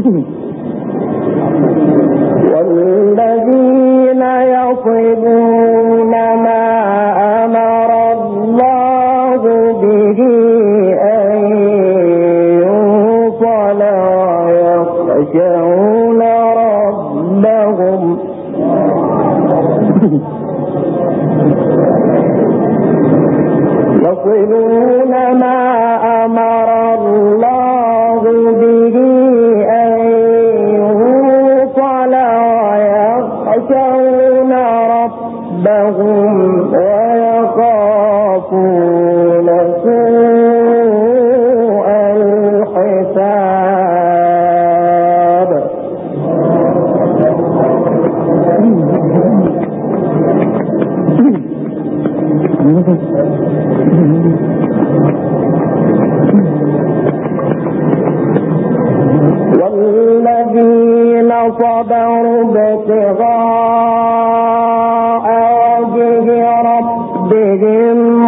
Óyeme, يخشون ربهم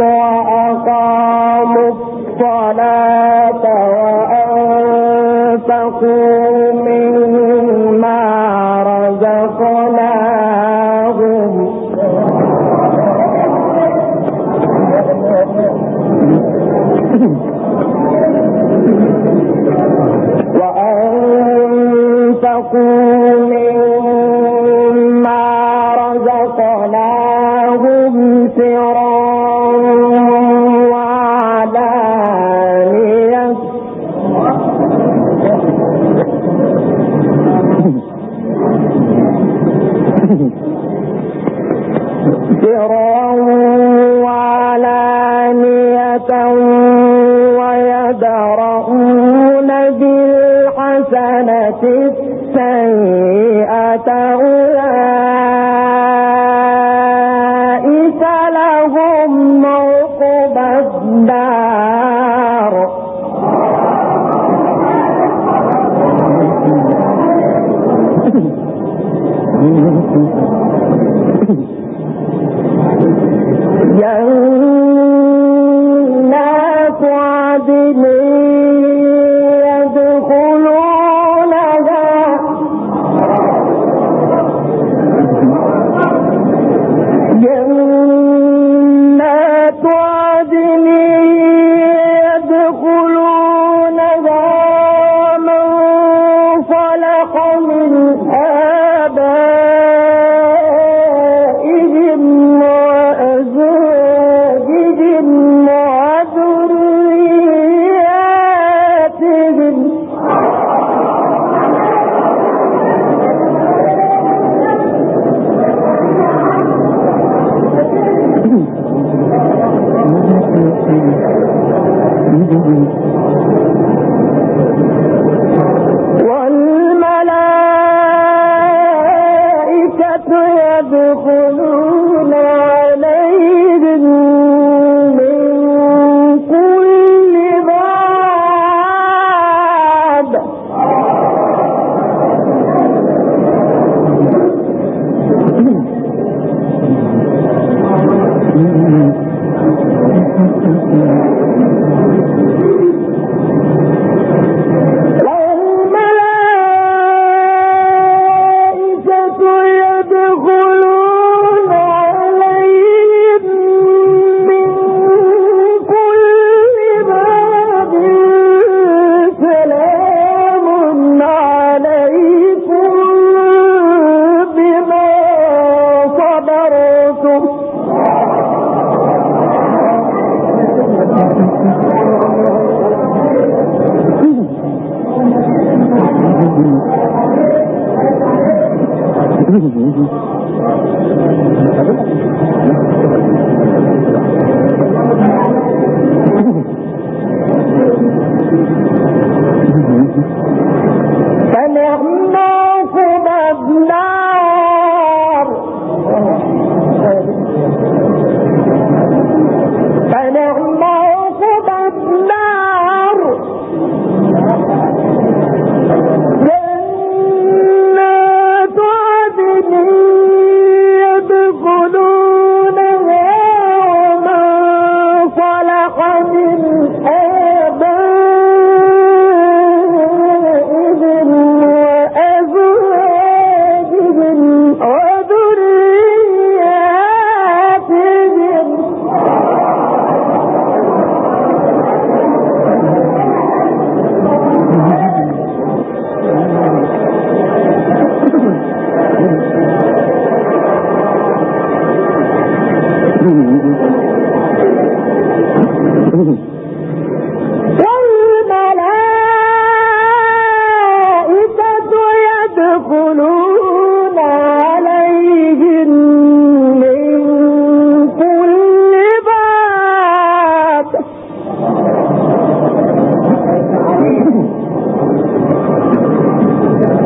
وأقاموا الصلاة رزقناهم. وأنفقوا ويدرؤون بالحسنة السيئة أولئك لهم عقبى الدار. يوم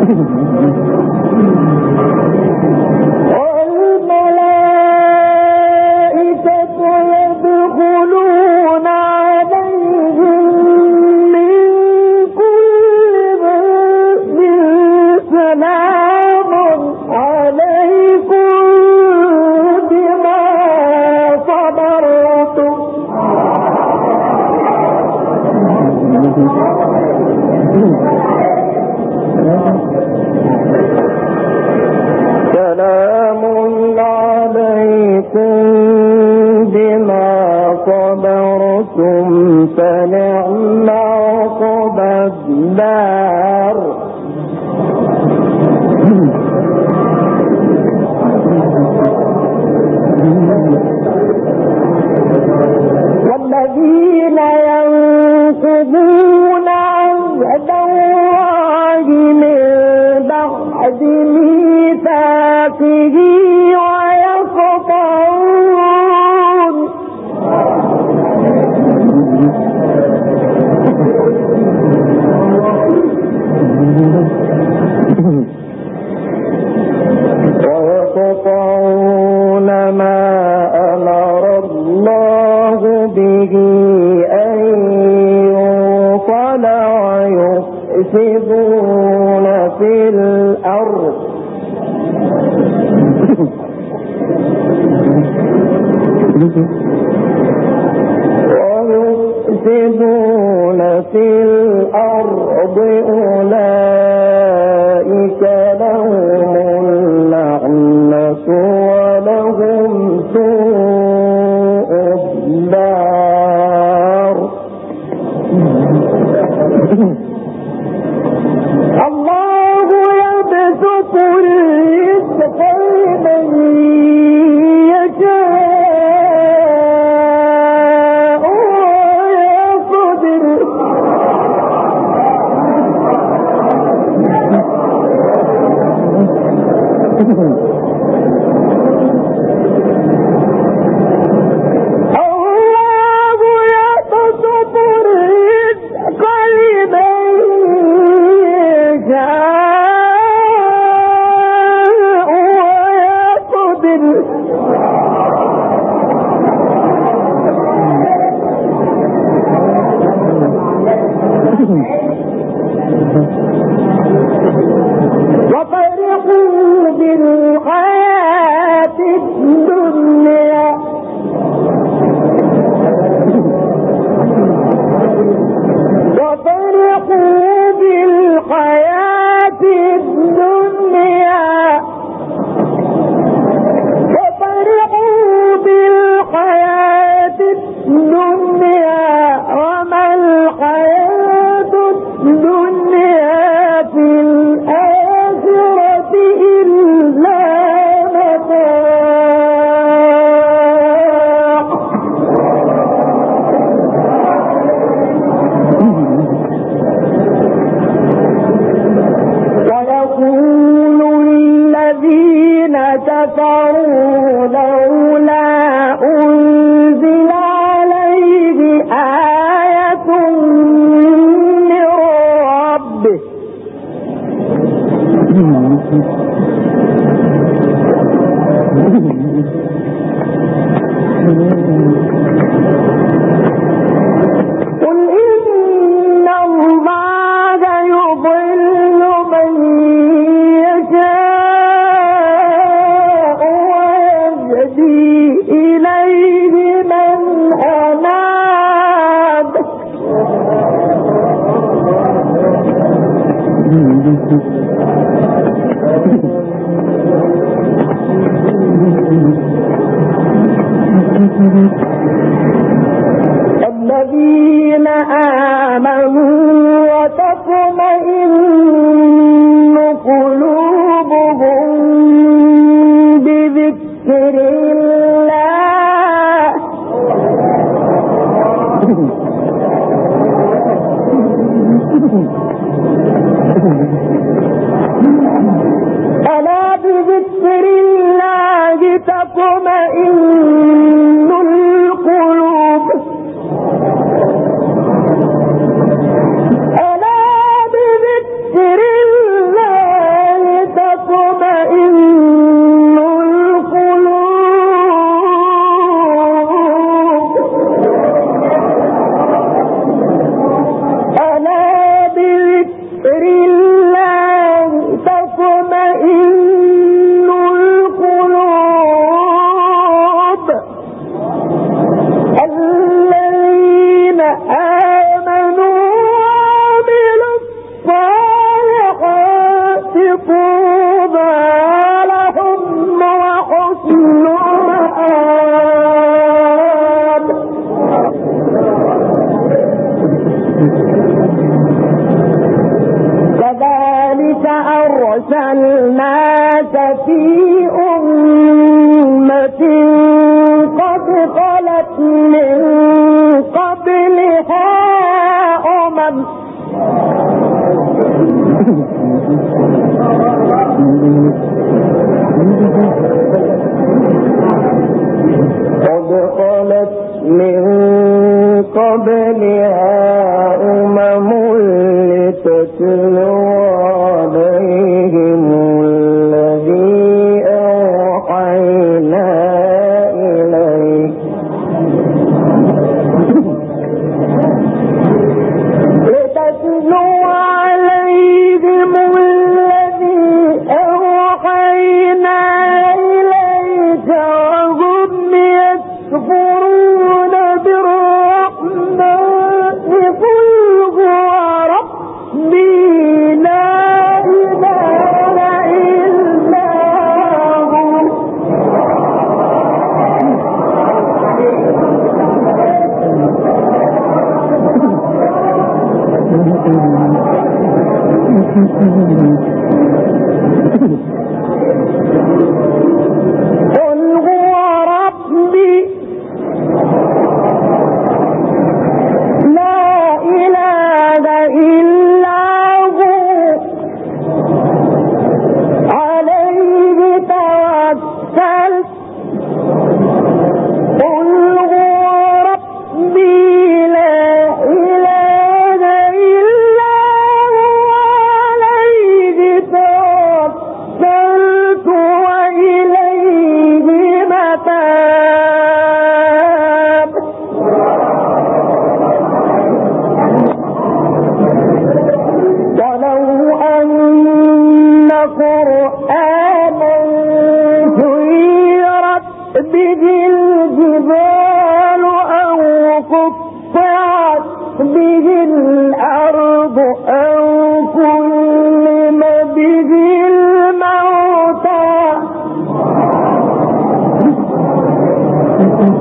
oh, أولئك كانوا Andy. مات في أمة قد خلت من قبلها أمم Oh,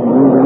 Amen.